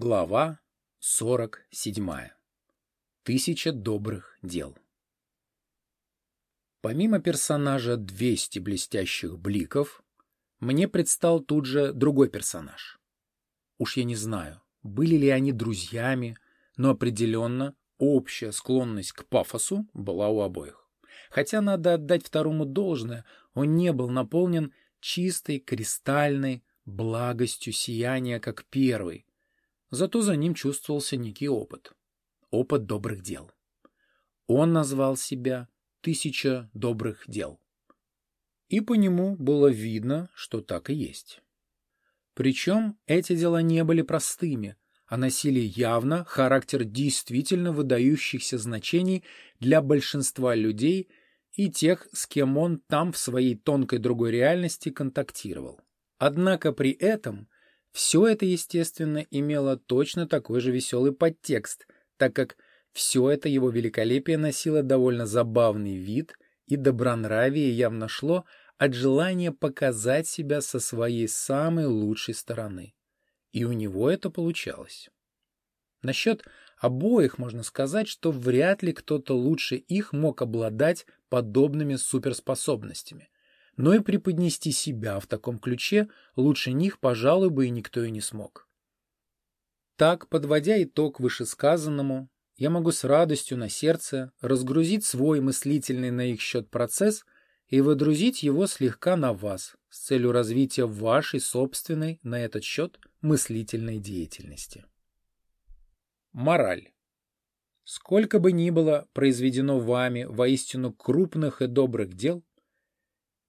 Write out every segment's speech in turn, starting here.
Глава 47. Тысяча добрых дел. Помимо персонажа 200 блестящих бликов, мне предстал тут же другой персонаж. Уж я не знаю, были ли они друзьями, но определенно общая склонность к пафосу была у обоих. Хотя надо отдать второму должное, он не был наполнен чистой, кристальной благостью сияния, как первый, Зато за ним чувствовался некий опыт. Опыт добрых дел. Он назвал себя «Тысяча добрых дел». И по нему было видно, что так и есть. Причем эти дела не были простыми, а носили явно характер действительно выдающихся значений для большинства людей и тех, с кем он там в своей тонкой другой реальности контактировал. Однако при этом все это, естественно, имело точно такой же веселый подтекст, так как все это его великолепие носило довольно забавный вид, и добронравие явно шло от желания показать себя со своей самой лучшей стороны. И у него это получалось. Насчет обоих можно сказать, что вряд ли кто-то лучше их мог обладать подобными суперспособностями – но и преподнести себя в таком ключе лучше них, пожалуй, бы и никто и не смог. Так, подводя итог вышесказанному, я могу с радостью на сердце разгрузить свой мыслительный на их счет процесс и выдрузить его слегка на вас с целью развития вашей собственной на этот счет мыслительной деятельности. Мораль. Сколько бы ни было произведено вами воистину крупных и добрых дел,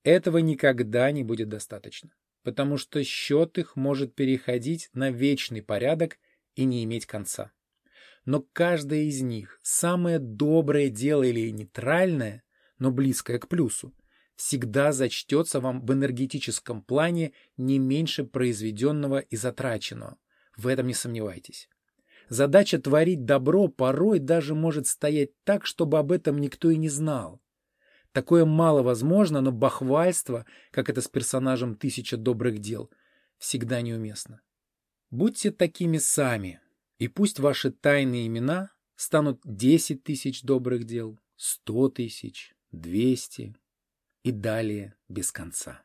этого никогда не будет достаточно, потому что счет их может переходить на вечный порядок и не иметь конца. Но каждое из них, самое доброе дело или нейтральное, но близкое к плюсу, всегда зачтется вам в энергетическом плане не меньше произведенного и затраченного. В этом не сомневайтесь. Задача творить добро порой даже может стоять так, чтобы об этом никто и не знал. Такое мало возможно, но бахвальство, как это с персонажем «Тысяча добрых дел», всегда неуместно. Будьте такими сами, и пусть ваши тайные имена станут десять тысяч добрых дел, сто тысяч, двести и далее без конца.